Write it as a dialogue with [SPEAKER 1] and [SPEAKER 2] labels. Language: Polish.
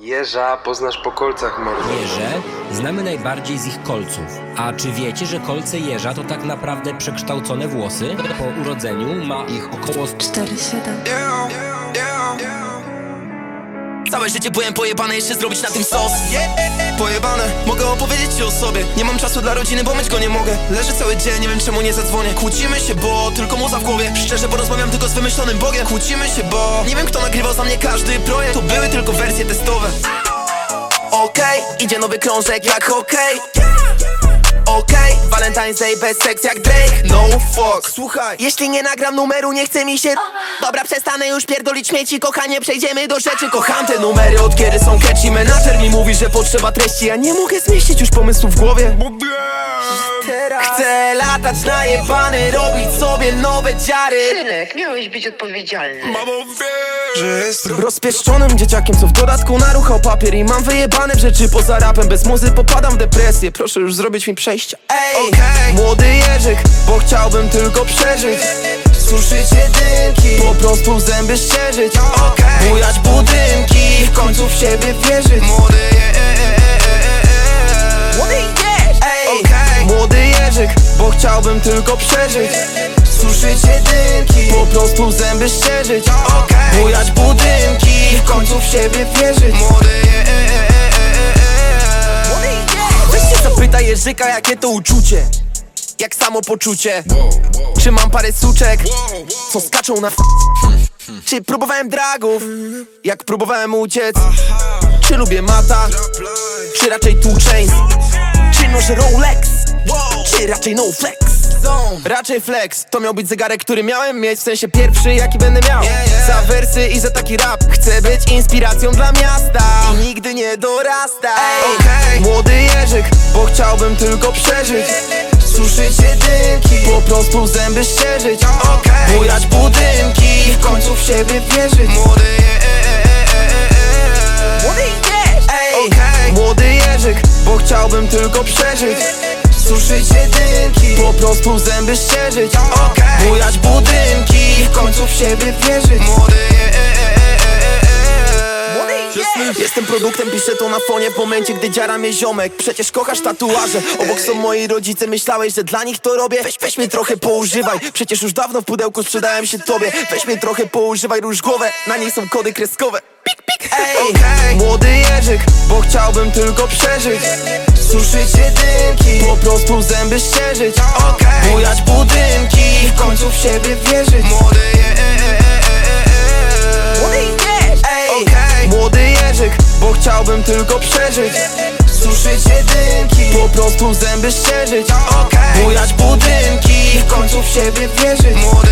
[SPEAKER 1] Jeża poznasz po kolcach mordo.
[SPEAKER 2] Jeże znamy najbardziej z ich kolców. A czy wiecie, że kolce jeża to tak naprawdę przekształcone włosy? Po urodzeniu ma ich około
[SPEAKER 3] 4-7
[SPEAKER 4] Całe życie byłem pojebany, jeszcze zrobić na tym sos. Pojebane, mogę opowiedzieć ci o sobie. Nie mam czasu dla rodziny, bo myć go nie mogę. Leżę cały dzień, nie wiem czemu nie zadzwonię. Kłócimy się, bo tylko muza w głowie. Szczerze porozmawiam tylko z wymyślonym Bogiem. Kłócimy się, bo nie wiem kto nagrywał za mnie każdy projekt. To były tylko wersje testowe. Okej, idzie nowy krążek jak hokej Okej, Valentine's Day bez seks jak Drake. No fuck, słuchaj. Jeśli nie nagram numeru, nie chce mi się. Dobra, przestanę już pierdolić śmieci Kochanie, przejdziemy do rzeczy. Kocham te numery, od kiedy są catchy. Menadżer mi mówi, że potrzeba treści. Ja nie mogę zmieścić już pomysłu w głowie Chcę latać najebany Robić sobie nowe dziary.
[SPEAKER 5] Synek, miałeś być odpowiedzialny.
[SPEAKER 4] Rozpieszczonym dzieciakiem, co w dodatku naruchał papier I mam wyjebane w rzeczy poza rapem. Bez muzy popadam w depresję. Proszę już zrobić mi przejście. Ej, młody Jerzyk, bo chciałbym tylko przeżyć. Suszyć jedynki, po prostu zęby szczerzyć Bujać budynki, w końcu w siebie wierzyć. Młody chciałbym tylko przeżyć. Suszyć jedynki, po prostu zęby szczerzyć Bujać budynki, w końcu w siebie wierzyć. Młody Weź się zapytaj Jerzyka, jakie to uczucie. Jak samopoczucie. Czy mam parę suczek, co skaczą na f... Czy próbowałem dragów, jak próbowałem uciec? Czy lubię mata, czy raczej two chains? Czy noszę Rolex, czy raczej no flex Raczej flex, to miał być zegarek, który miałem mieć W sensie pierwszy, jaki będę miał. Za wersy i za taki rap. Chcę być inspiracją dla miasta I nigdy nie dorasta. Ej, Młody Jerzyk, bo chciałbym tylko przeżyć. Suszyć jedynki, po prostu zęby szczerzyć Bujać budynki, w końcu w siebie wierzyć. Młody Ej, młody Jerzyk, bo chciałbym tylko przeżyć Suszyć jedynki, po prostu zęby szczerzyć Bujać budynki, w końcu w siebie wierzyć. Młody Jestem produktem, piszę to na fonie. W momencie, gdy dziara mnie ziomek Przecież kochasz tatuaże, obok są moi rodzice Myślałeś, że dla nich to robię? Weź, weź mnie trochę poużywaj. Przecież już dawno w pudełku sprzedałem się tobie. Weź mnie trochę poużywaj, róż głowę. Na niej są kody kreskowe. Pik, pik, ej Młody Jerzyk, bo chciałbym tylko przeżyć. Suszyć jedynki, po prostu zęby szczerzyć Bujać budynki, w końcu w siebie wierzyć. Młody Ej, młody Jerzyk, bo chciałbym tylko przeżyć. Suszyć jedynki, po prostu zęby szczerzyć Bujać budynki, w końcu w siebie wierzyć. Młody